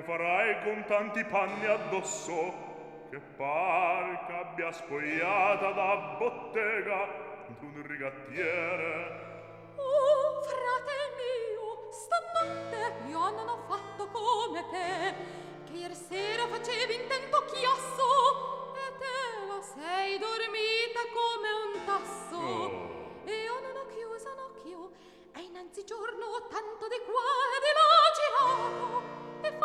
con tanti panni addosso che par che abbia spogliata da bottega d'un rigattiere oh frate mio stanotte io non ho fatto come te che ieri sera facevi intento chiasso e te lo sei dormita come un tasso oh. io non ho chiuso un occhio e innanzi giorno tanto di qua e di là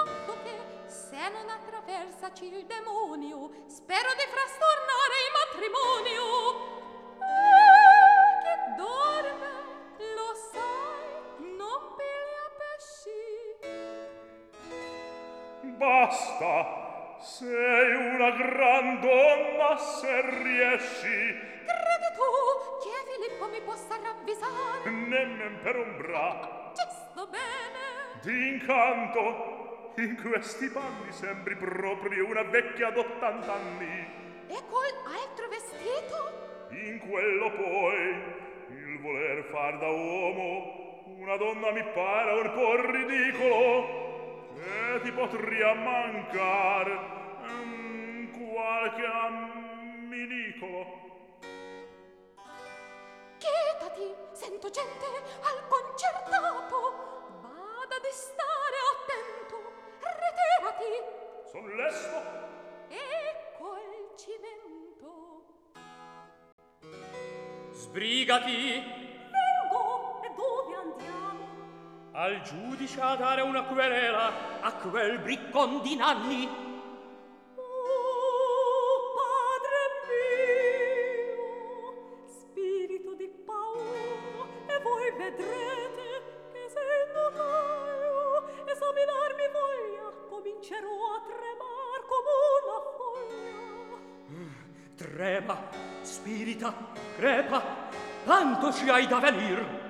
fatto che se non attraversaci il demonio spero di frastornare il matrimonio eh, che dorme lo sai non pelea pesci. Basta sei una gran donna se riesci. Credi tu che Filippo mi possa ravvisare? Nemmen per ombra. Oh, oh, giusto bene. D'incanto. in questi panni sembri proprio una vecchia d'ottant'anni. E col altro vestito? In quello poi, il voler far da uomo, una donna mi pare un po' ridicolo. E ti potria mancare um, qualche amminicolo. Chetati, sento gente al concertato. Vada di stare attento. Ritirati! Son lesto! Ecco il cimento! Sbrigati! Vengo! E dove andiamo? Al giudice a dare una querela a quel briccon di Nanni! Oh, vedremo vita crepa tanto ci hai da venir.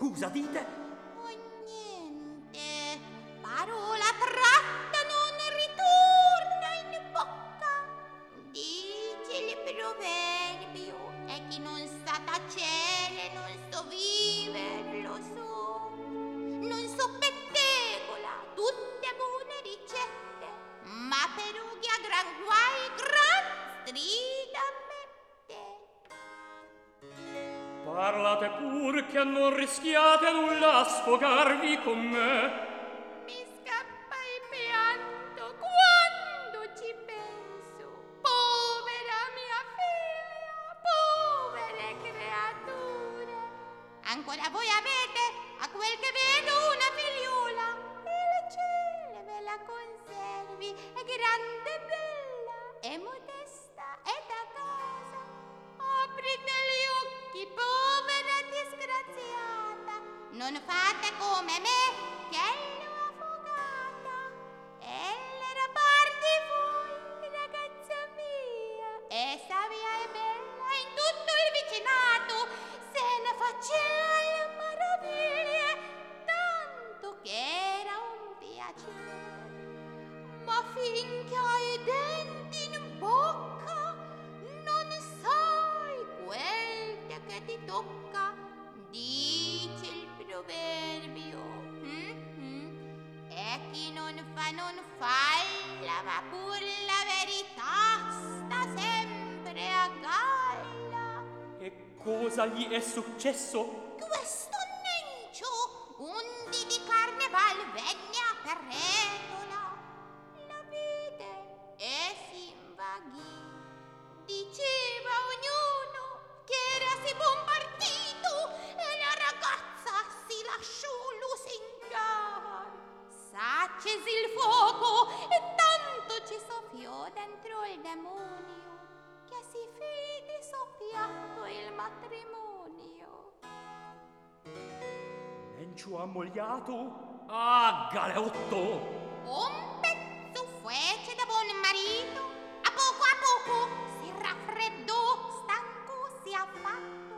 Hůzatýte? sfogarvi con me. cosa gli è successo? lencio ammogliato a galeotto. Un pezzo fece da buon marito, a poco a poco si raffreddò, stanco si affatto.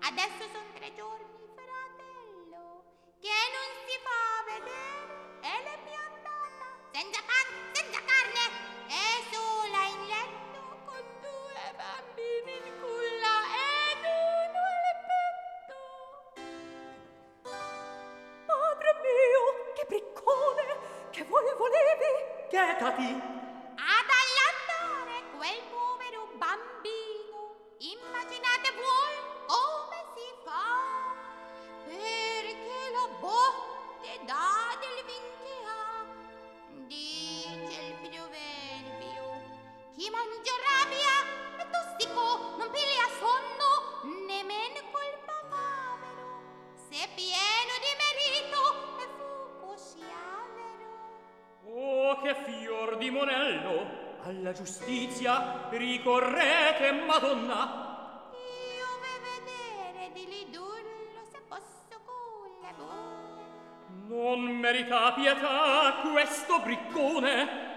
Adesso son tre giorni, fratello, che non si fa vedere e le mia andata senza panza. কি giustizia ricorrete madonna. Io ve vedere di lidullo se posso culla non merita pietà questo briccone.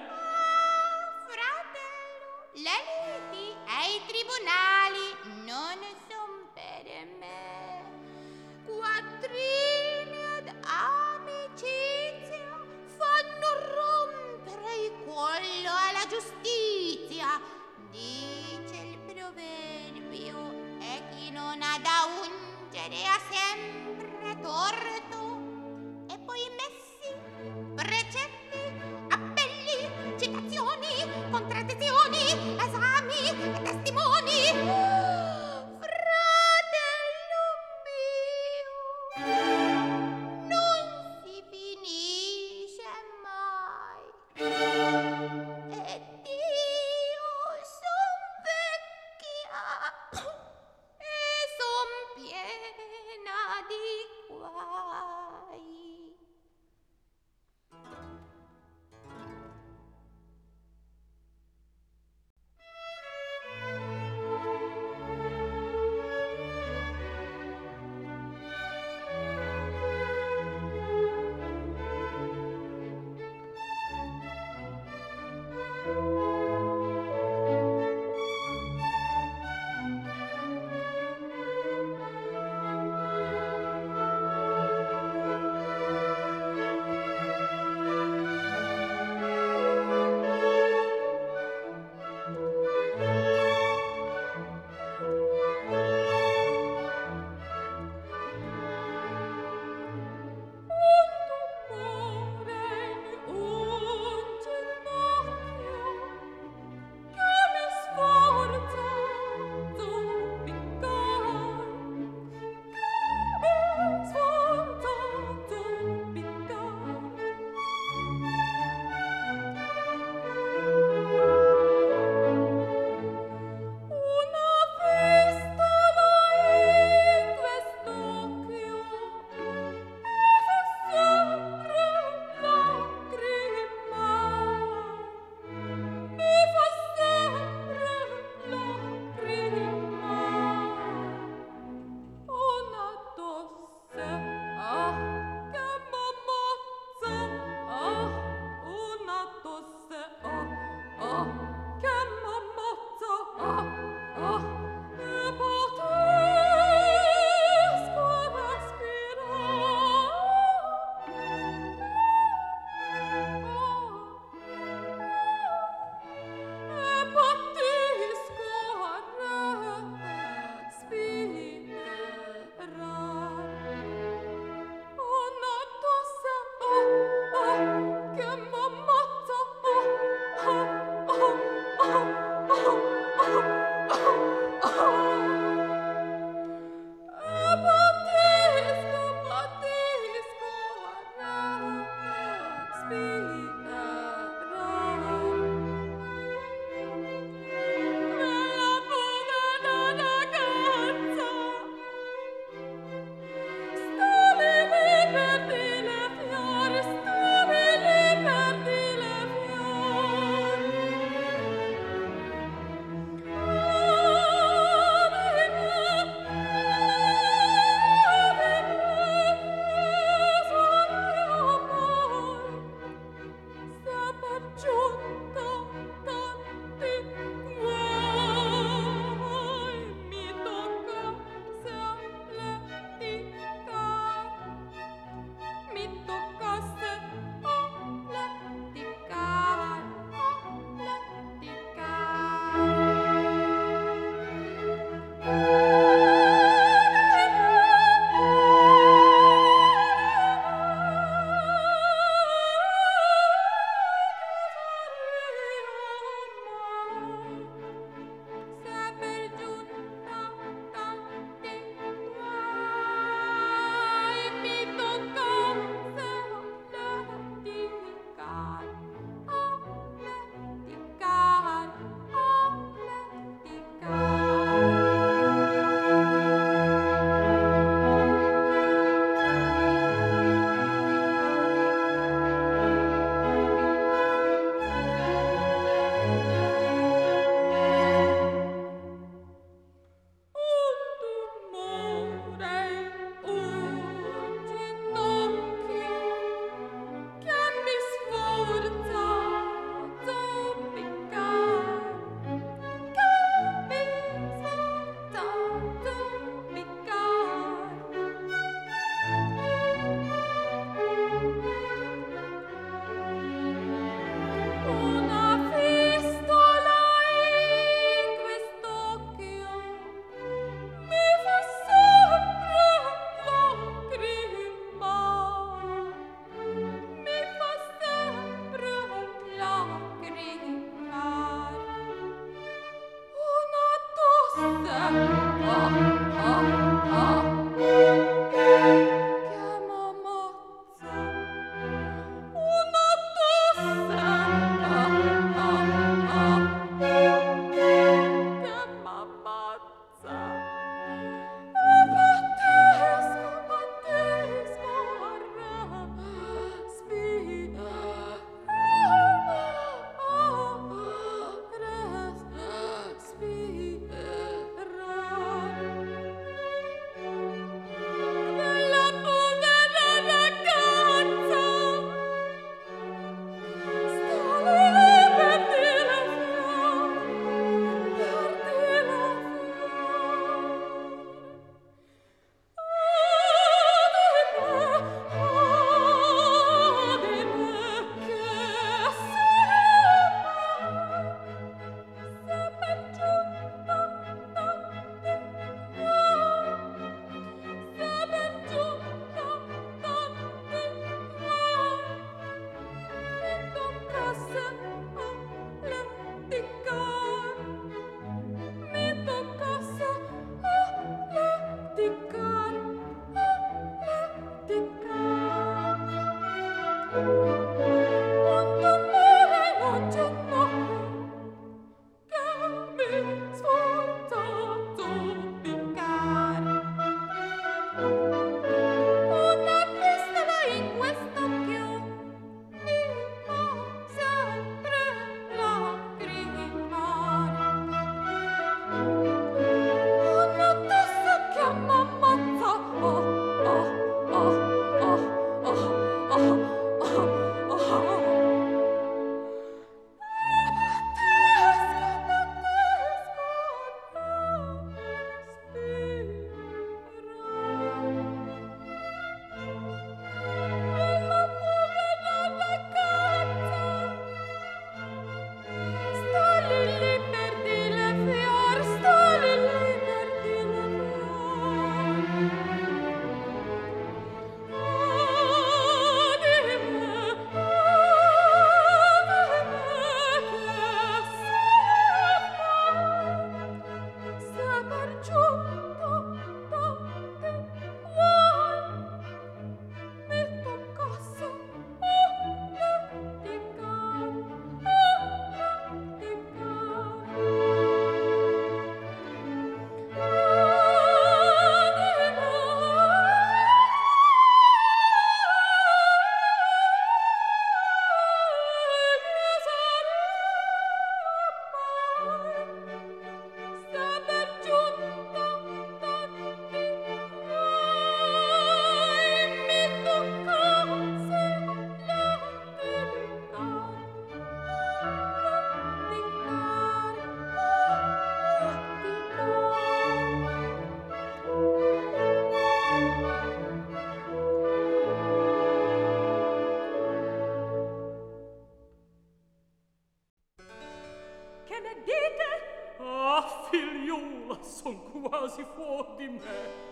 che ne dite? Ah, figliuola, son quasi fuor di me.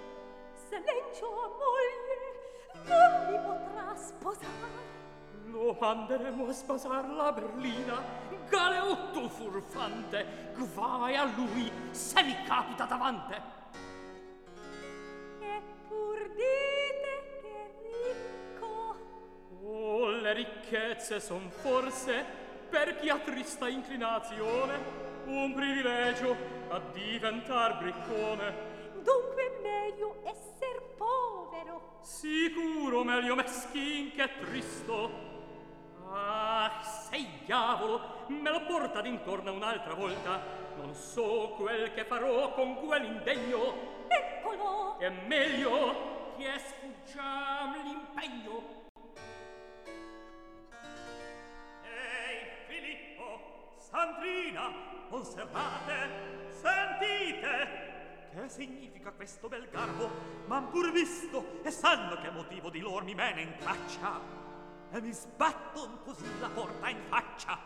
Se Lencio ha moglie, non mi potrà sposare. Lo manderemo a sposar la berlina. Galeotto furfante, guai a lui se mi capita davante. Eppur dite che ricco. Oh, le ricchezze son forse per chi ha trista inclinazione un privilegio a diventar briccone. Dunque meglio esser povero. Sicuro meglio meschin che tristo. Ah sei diavolo me lo porta d'intorno un'altra volta. Non so quel che farò con quell'indegno eccolo. È meglio che sfuggiam l'impegno. Sandrina, osservate, sentite! Che significa questo bel garbo? M'han pur visto e sanno che motivo di lor mi mene in traccia e mi sbatton così la porta in faccia.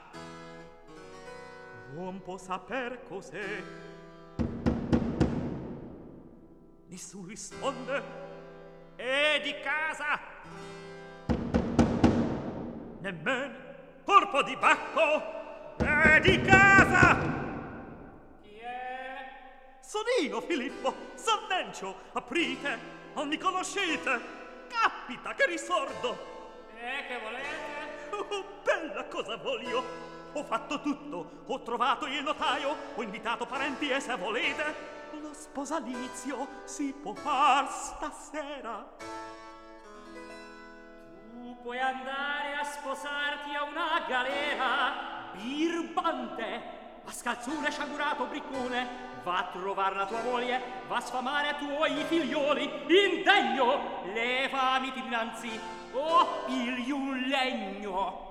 Non può saper cos'è. Nessun risponde. È di casa. Nemmen corpo di bacco. È di casa. Chi è? Son io, Filippo, San Dencio, aprite, non mi conoscete. Capita che risordo. E che volete? Oh, bella cosa voglio! Ho fatto tutto, ho trovato il notaio, ho invitato parenti e se volete, lo sposalizio si può far stasera. Tu puoi andare a sposarti a una galera, birbante! A scalzone sciagurato briccone! Va a trovar la tua moglie, va a sfamare a tuoi figlioli! Indegno! Levami dinanzi, o oh, pigli un legno!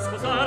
сказать.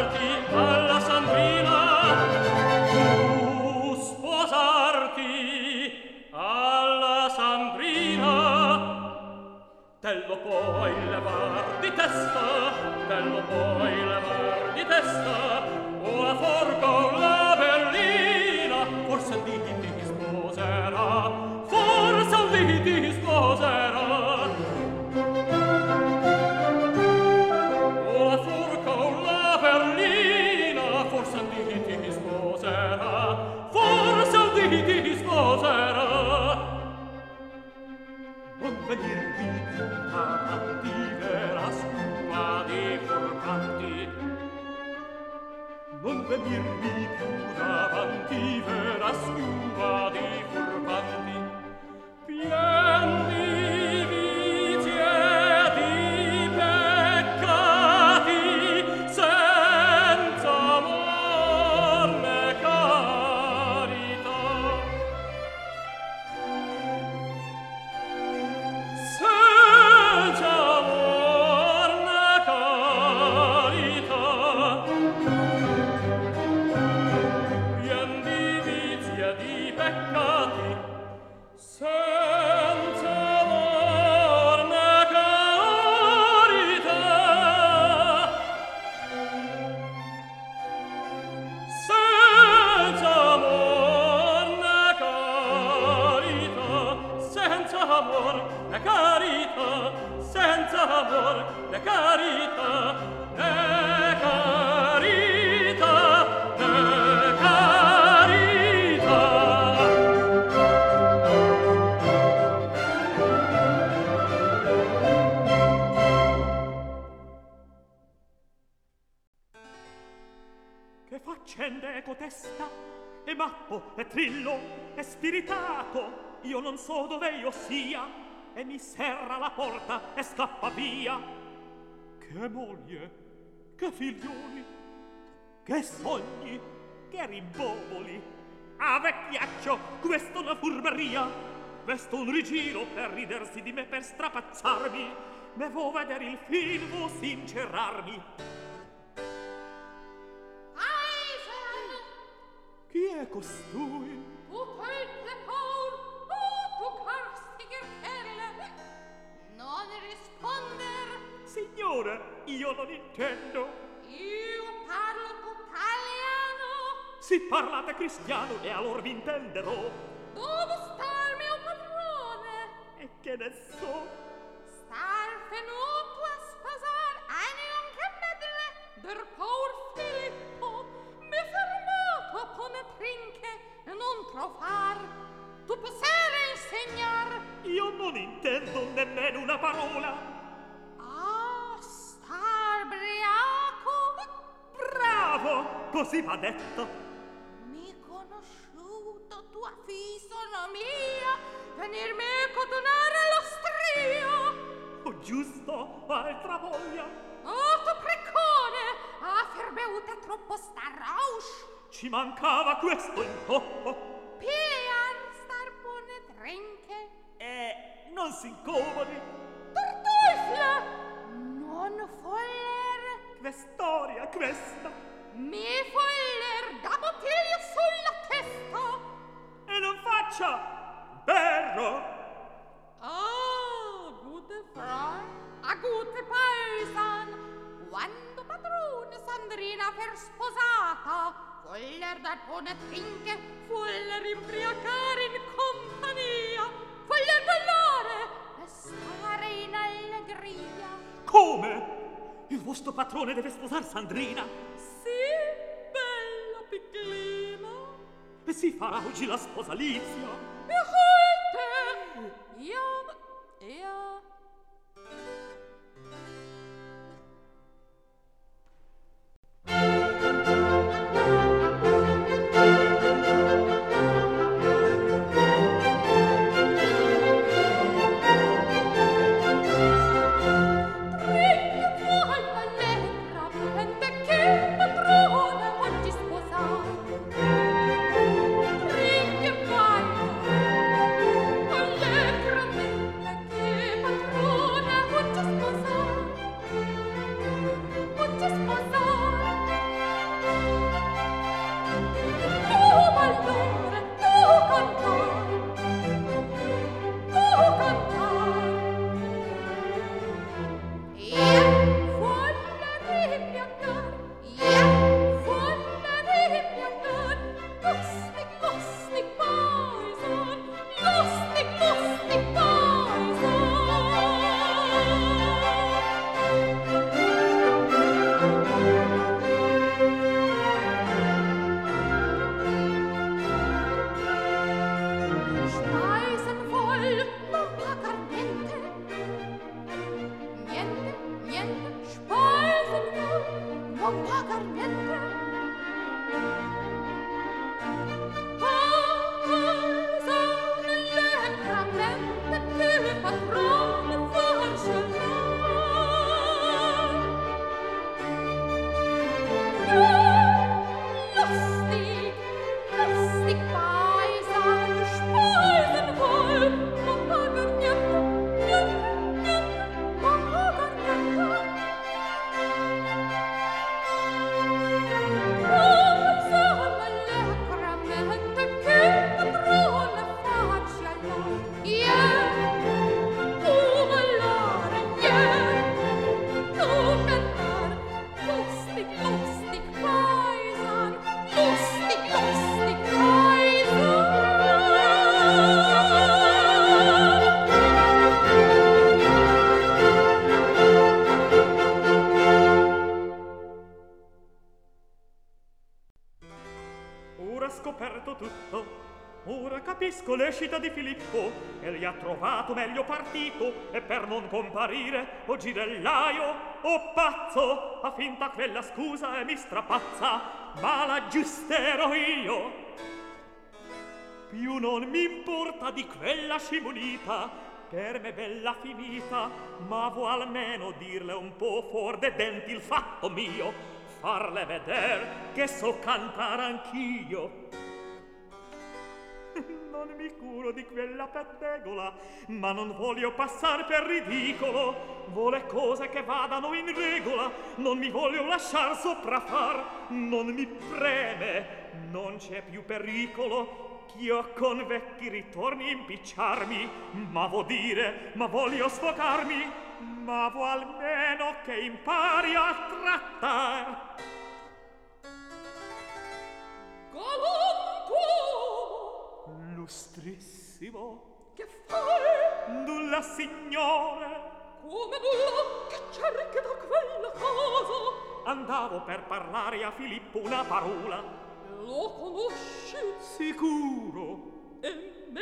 che faccende è cotesta è mappo, è trillo, è spiritato io non so dove io sia e mi serra la porta e scappa via che moglie, che figlioli che sogni, che rimbovoli a vecchiaccio, questo è una furberia Vesto un rigiro per ridersi di me, per strapazzarmi. Devo vedere il film, sincerarmi. è costui? O quelle paur, o tu carstiger perle, non risponder. Signora, io non intendo. Io parlo italiano Si parlate cristiano e allora vi intenderò. Dove sta il mio padrone? E che ne so? bene una parola. Ah, star briaco. Bravo, così va detto. Mi conosciuto tua fisonomia, venir me donare lo strio. Oh, giusto, altra voglia. Oh, tu precone, a ferbeuta troppo starrausch. Ci mancava questo intoppo. Pian starpone trenche. Eh, non si s'incomodi. Tartufia! Non foller. Questoria, questa. Mi foller da bottiglia sulla testa. E non faccia berro. Oh, good Frau, a good paesan! Quando padrone Sandrina per sposata, voller dar buone trinche, voller imbriacare in compagnia. Augusto Patrone deve sposar Sandrina. Sì, bella piccolina. E si farà oggi la sposalizia. Yahoo! Trovato meglio partito e per non comparire o girellaio o pazzo ha finta quella scusa e mi strapazza. Ma la giusterò io. Più non mi importa di quella scimunita per me bella finita ma vuoi almeno dirle un po' fuor de denti il fatto mio. Farle veder che so cantare anch'io non mi curo di quella pettegola, ma non voglio passar per ridicolo. Vuole cose che vadano in regola, non mi voglio lasciar sopraffar, non mi preme, non c'è più pericolo. Ch'io con vecchi ritorni impicciarmi, ma vo dire, ma voglio sfocarmi, ma vo almeno che impari a trattar. Galantuomo! illustrissimo che fai? nulla signore. Come nulla? Che cerchi da quella cosa? Andavo per parlare a Filippo una parola. Lo conosci? sicuro. E me?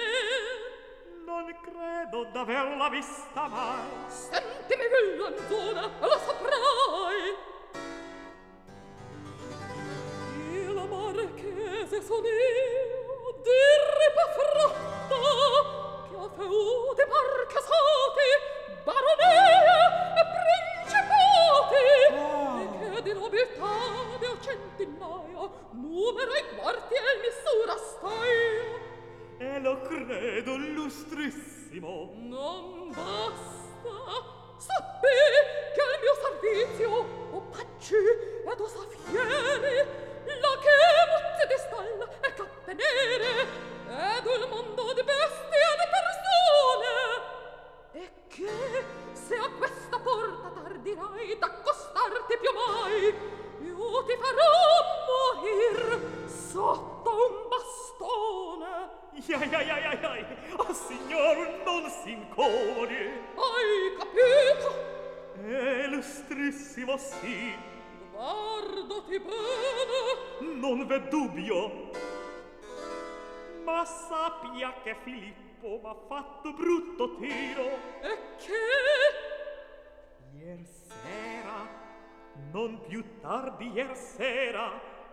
non credo d'averla vista mai. Sentimi villanzona lo saprai. Il marchese sonì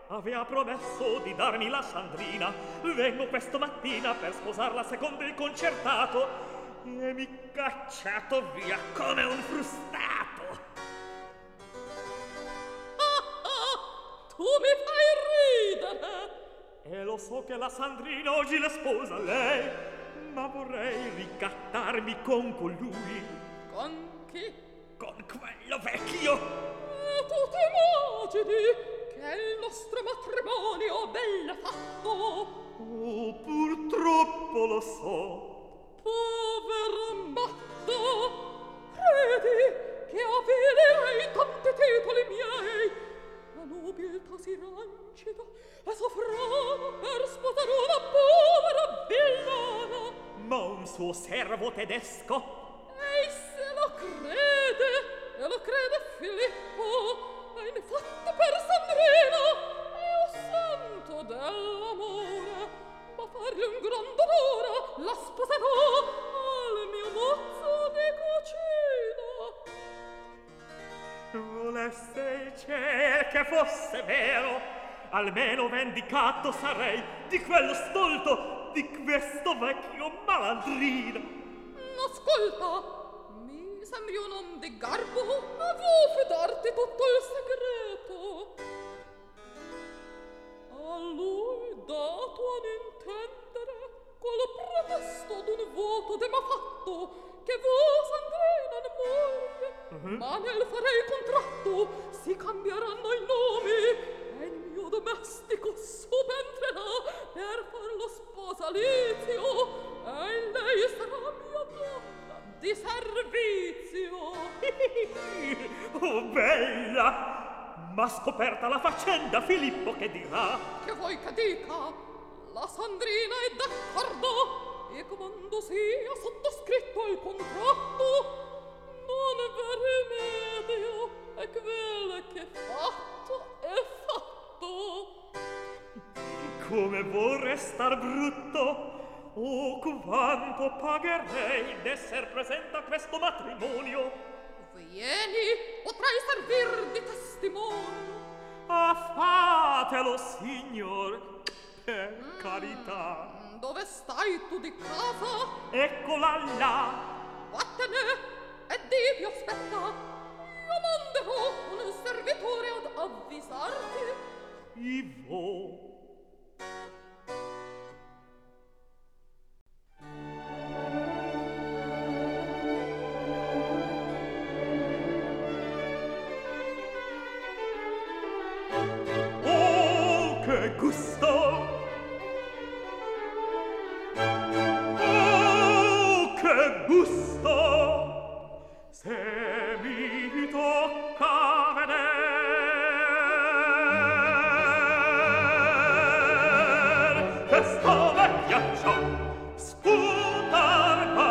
avea promesso di darmi la Sandrina. Vengo questa mattina per sposarla secondo il concertato. E mi cacciato via come un frustato. Ah, ah, tu mi fai ridere. E lo so che la Sandrina oggi la sposa lei ma vorrei ricattarmi con colui. Con chi? con quello vecchio. E tu ti immagini? il nostro matrimonio bel fatto. Oh purtroppo lo so. Povero matto credi che avvilerei tanti titoli miei? La nobiltà si rancida e soffrò per sposare una povera villana. Ma un suo servo tedesco? Eis lo crede almeno vendicato sarei di quello stolto, di questo vecchio malandrino. Ascolta, mi sembri un om di garbo, ma voi fedarte tutto il quando sia sottoscritto il contratto non v'è rimedio e quel che fatto è fatto. Come vorrei star brutto oh quanto pagherei d'esser presente a questo matrimonio. Vieni potrai servir di testimonio ah fatelo signor per mm. carità. Dove stai tu di casa? Eccola là! Vattene e dimmi aspetta! Io manderò un servitore ad avvisarti. Ivo! Oh, che gusto! gusto se mi tocca veder questo vecchiaccio sputar va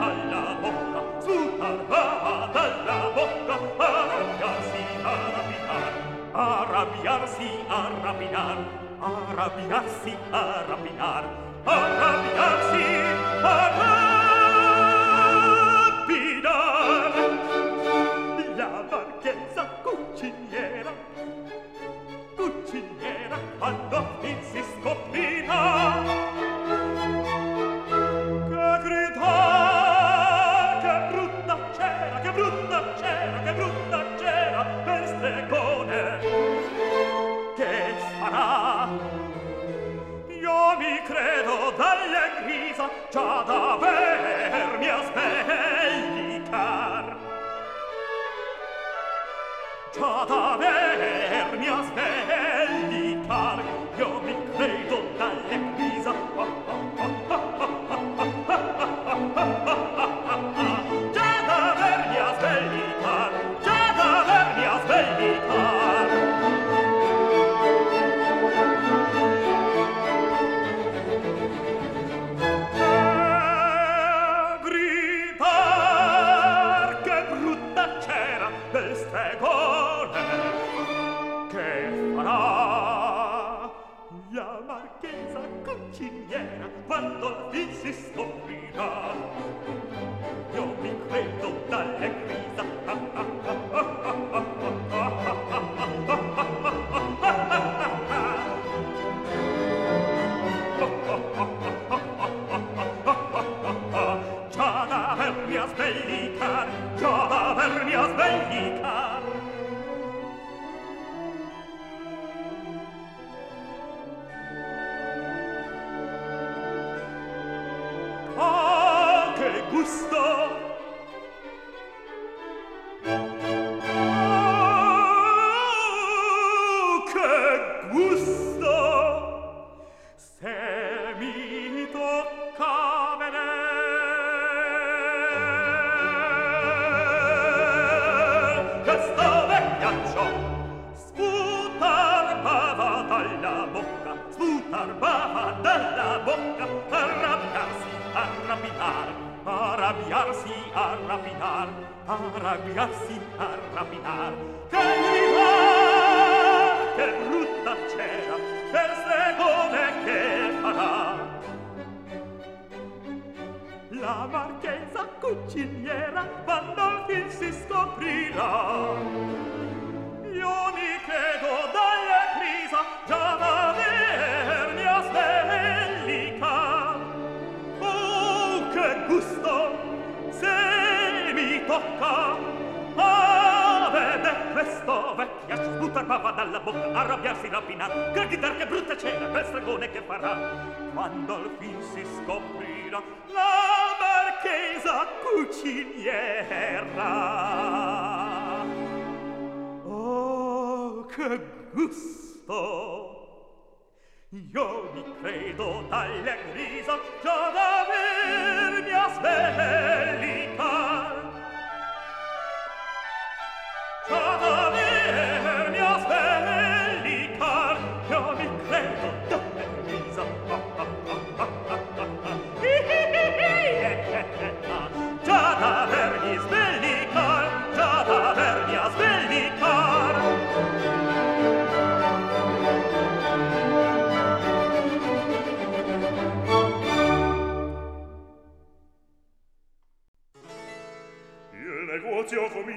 dalla bocca sputar va dalla bocca arrabbiarsi arrabbiar arrabbiarsi arrabbiar arrabbiarsi arrabbiar arrabbiarsi arrabbiar senza già d'avermi a sbellicar già d'avermi a sbellicar quando il si scoprirà. Io mi credo dalle grisa. Già da vermi a sbellicar, già da vermi a sbellicar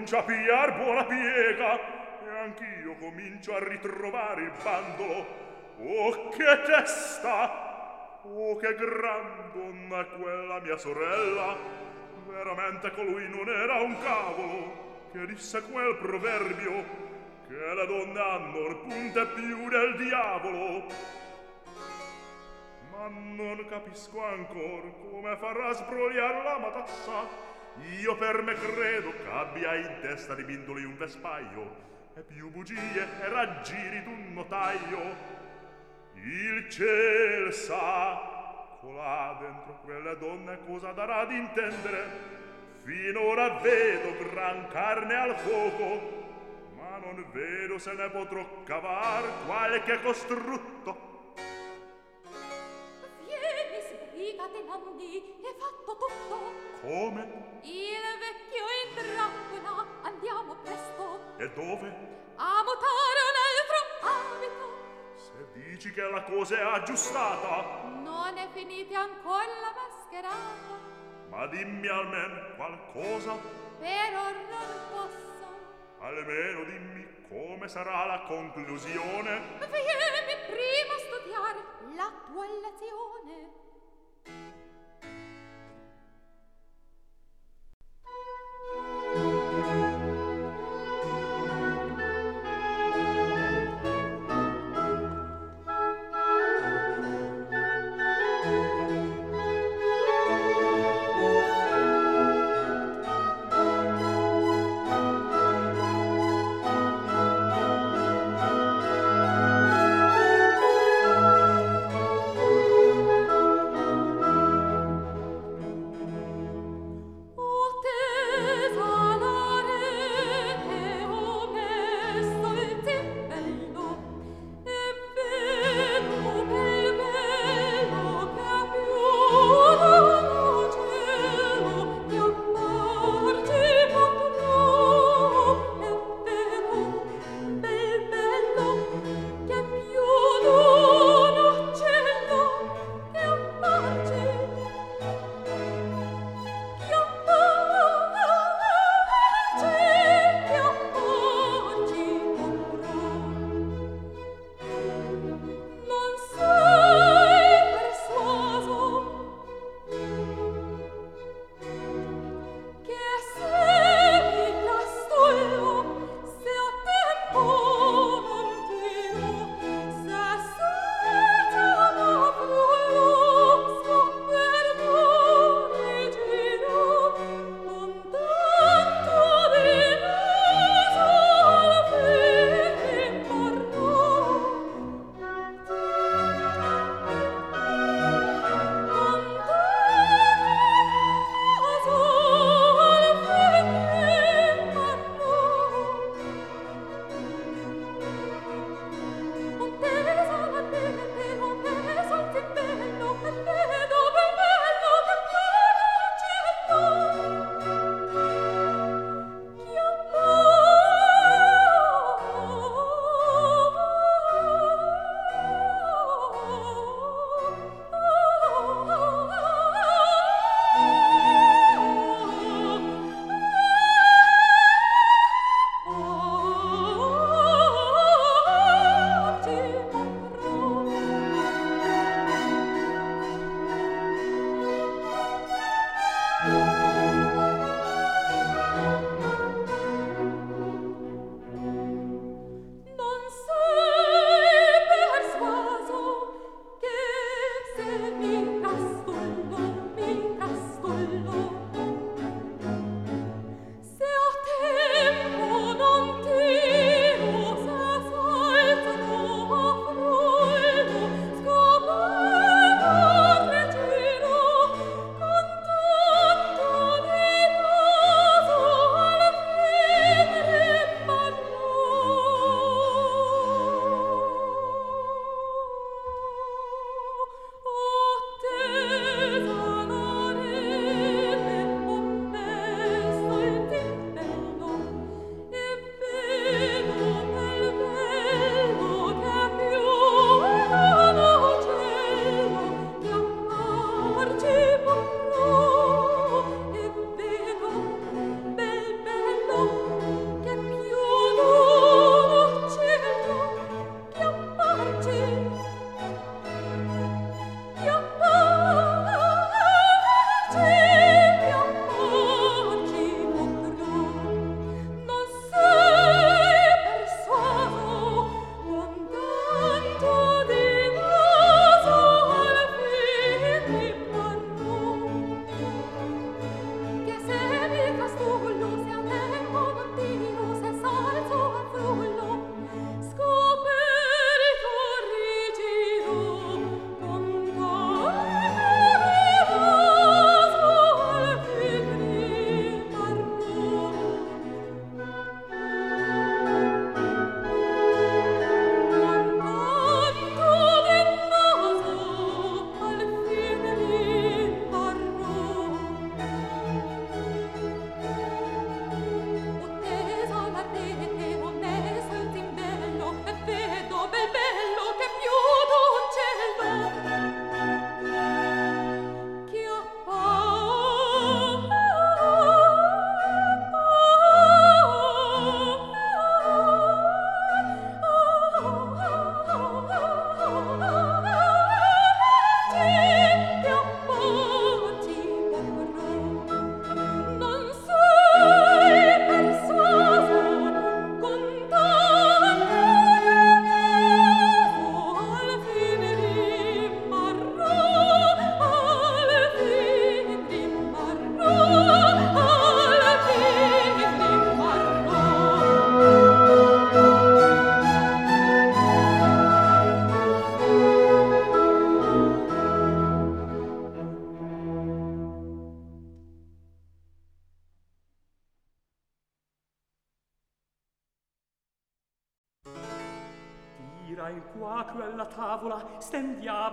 comincia a pigliar buona piega e anch'io comincio a ritrovare il bandolo. Oh, che testa! Oh, che gran donna quella mia sorella! Veramente colui non era un cavolo che disse quel proverbio che la donna amor punta più del diavolo. Ma non capisco ancor come farà sbrogliar la matassa Io per me credo che abbia in testa di bindoli un vespaio e più bugie e raggiri d'un notaio. Il ciel sa colà dentro quella donna cosa darà d'intendere. Finora vedo gran carne al fuoco, ma non vedo se ne potrò cavar qualche costrutto Sbrigate, Nandi, è fatto tutto. Come? Il vecchio in trappola, andiamo presto E dove? a mutare un altro abito. Se dici che la cosa è aggiustata, Non è finita ancora la mascherata, ma dimmi almeno qualcosa, per ora non posso. almeno dimmi come sarà la conclusione. Vieni prima a studiare la tua lezione.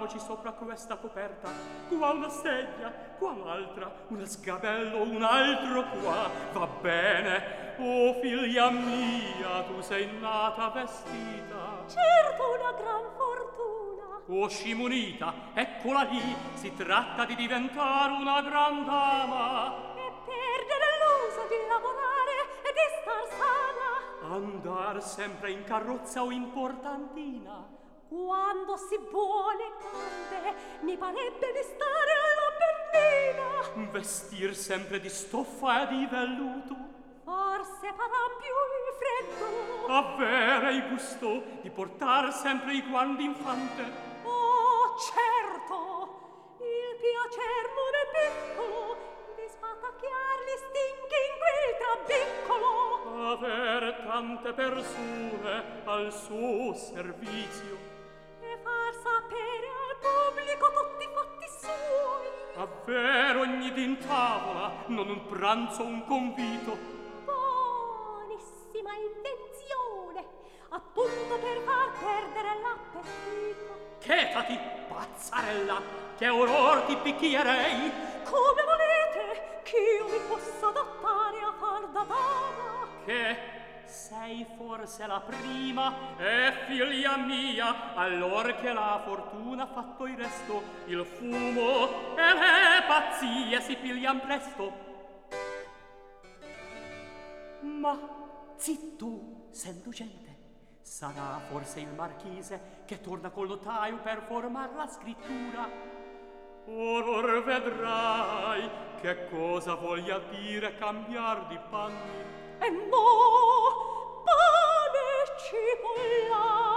Mettiamoci sopra questa coperta, qua una sedia, qua un'altra, una sgabello, un altro qua, va bene. O oh, figlia mia, tu sei nata vestita. Certo una gran fortuna. Oh, scimunita, eccola lì, si tratta di diventare una gran dama. E perdere l'uso di lavorare e di star sana. Andar sempre in carrozza o in portantina quando si buone calde mi parebbe di stare alla Berlina vestir sempre di stoffa e di velluto. Forse farà più il freddo. Avere il gusto di portar sempre i guanti infante oh certo il piacer non è piccolo di spatacchiar gli stinchi in quel trabiccolo aver tante persone al suo servizio far sapere al pubblico tutti i fatti suoi. Avvero ogni din tavola, non un pranzo, un convito. Buonissima invenzione, appunto per far perdere l'appetito. Chetati, pazzarella, che auror ti picchierei. Come volete, che io mi possa adattare a far da dama. Che? sei forse la prima? E figlia mia allor che la fortuna ha fatto il resto. Il fumo e le pazzie si piglian presto. Ma zitto seducente sarà forse il marchese che torna col notaio per formar la scrittura? Or vedrai che cosa voglia dire cambiar di panni e mo pane ci polla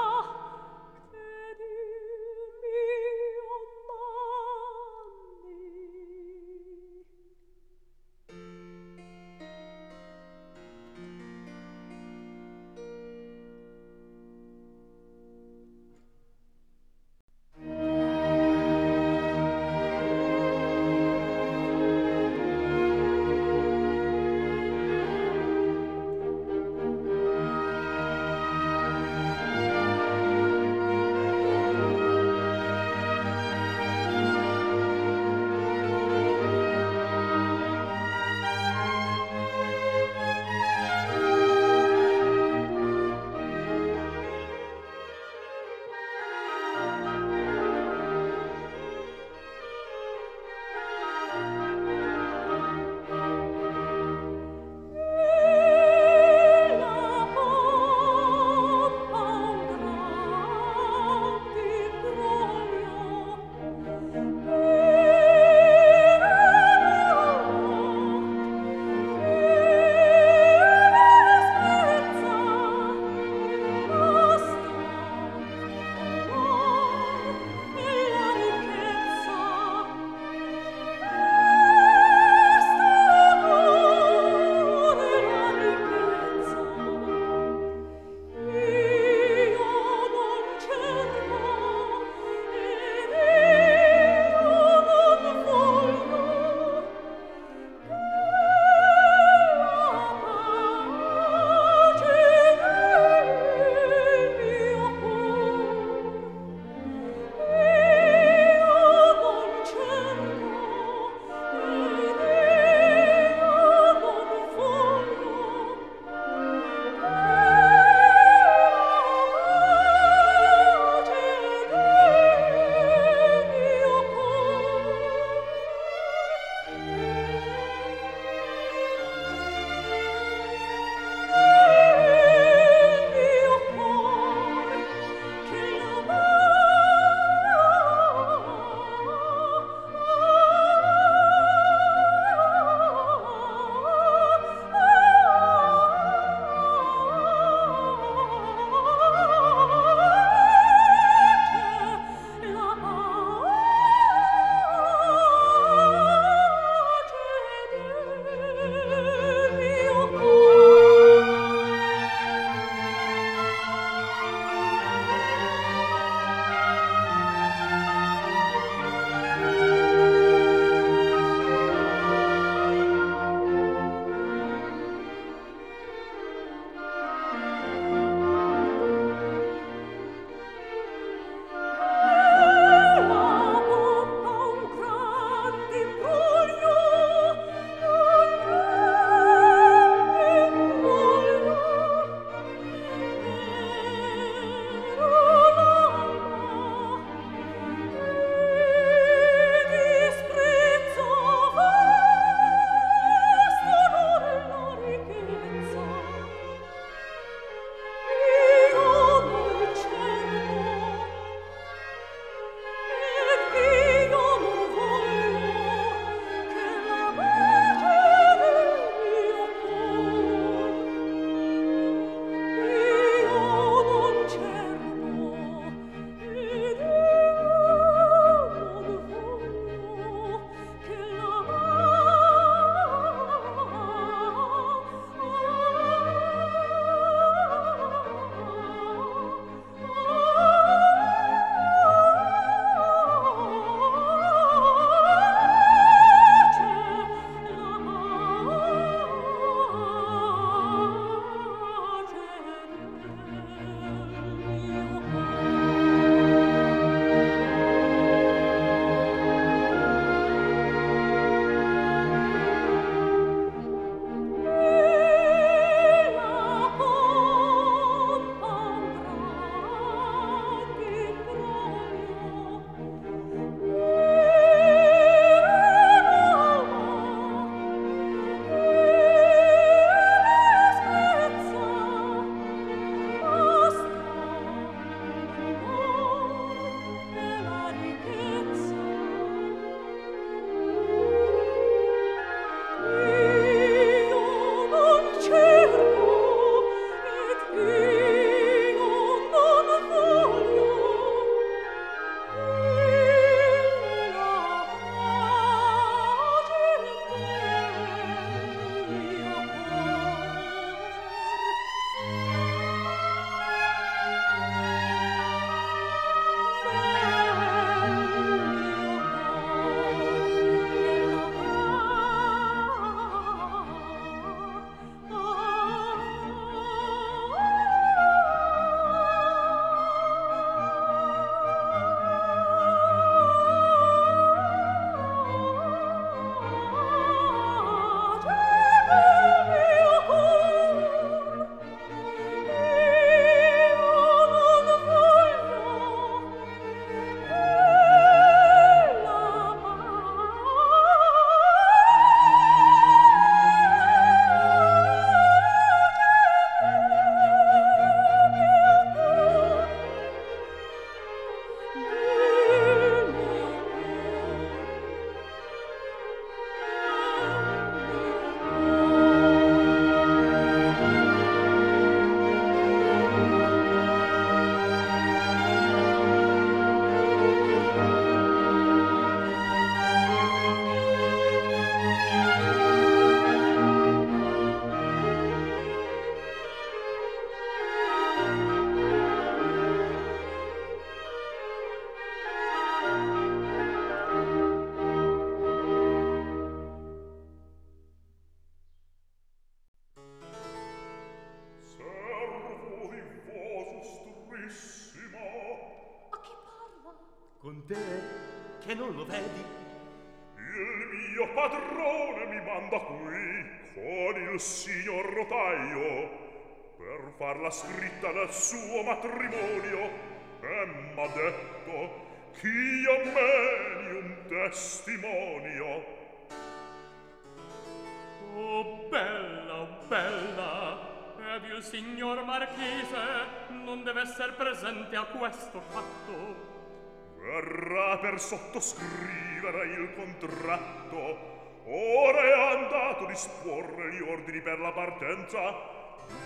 per sottoscrivere il contratto. Ora è andato a disporre gli ordini per la partenza,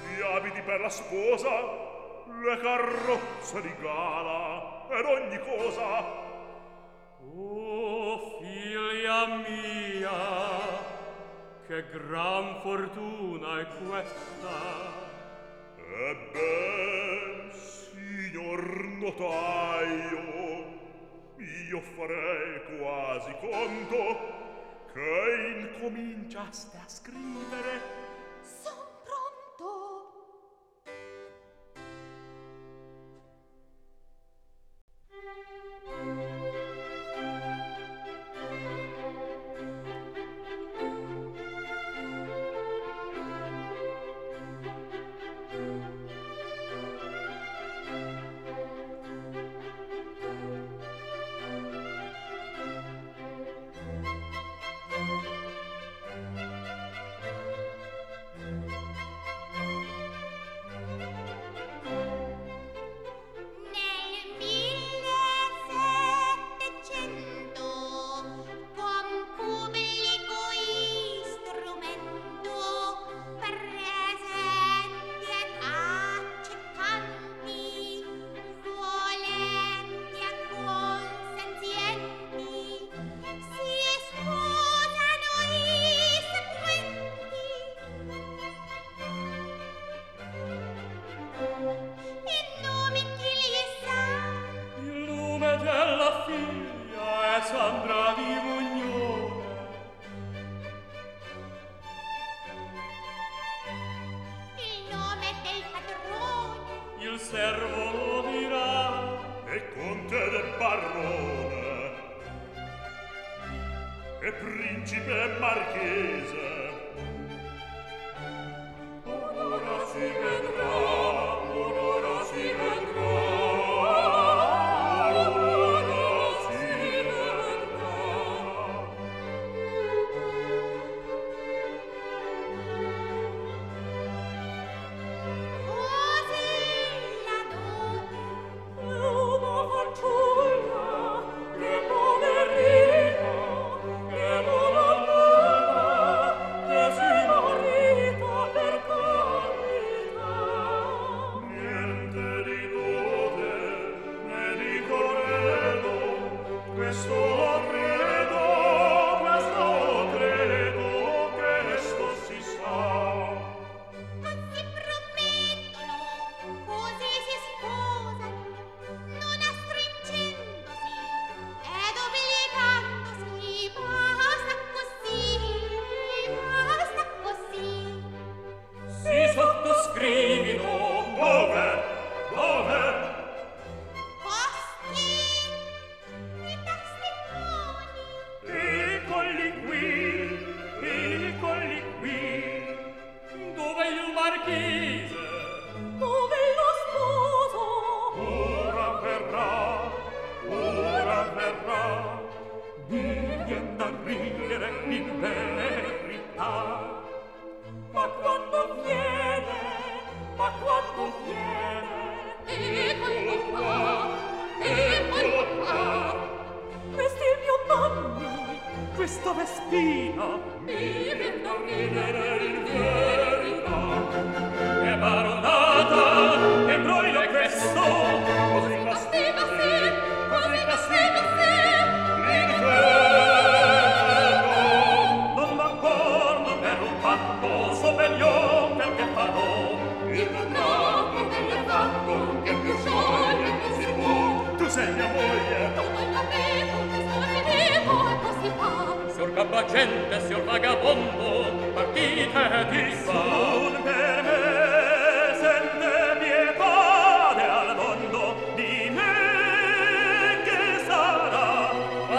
gli abiti per la sposa, le carrozze di gala ed ogni cosa. Oh, figlia mia, che gran fortuna è questa! Ebben, signor notaio, io farei quasi conto che incominciaste a scrivere.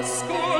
school.